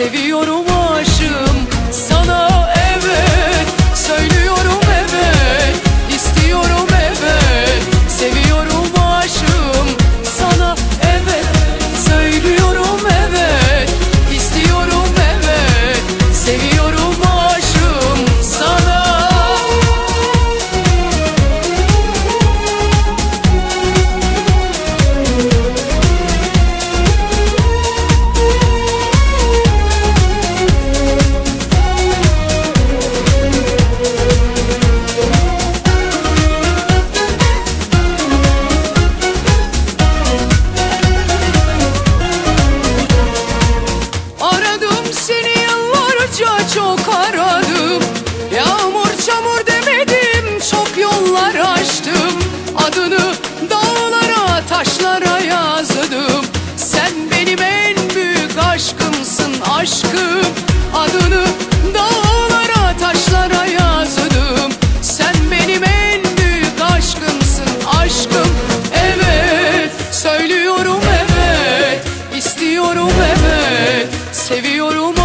seviyorum aşkım Adını dağlara taşlara yazdım. Sen benim en büyük aşkımsın aşkım Evet. Söylüyorum evet istiyorum evet Seviyorum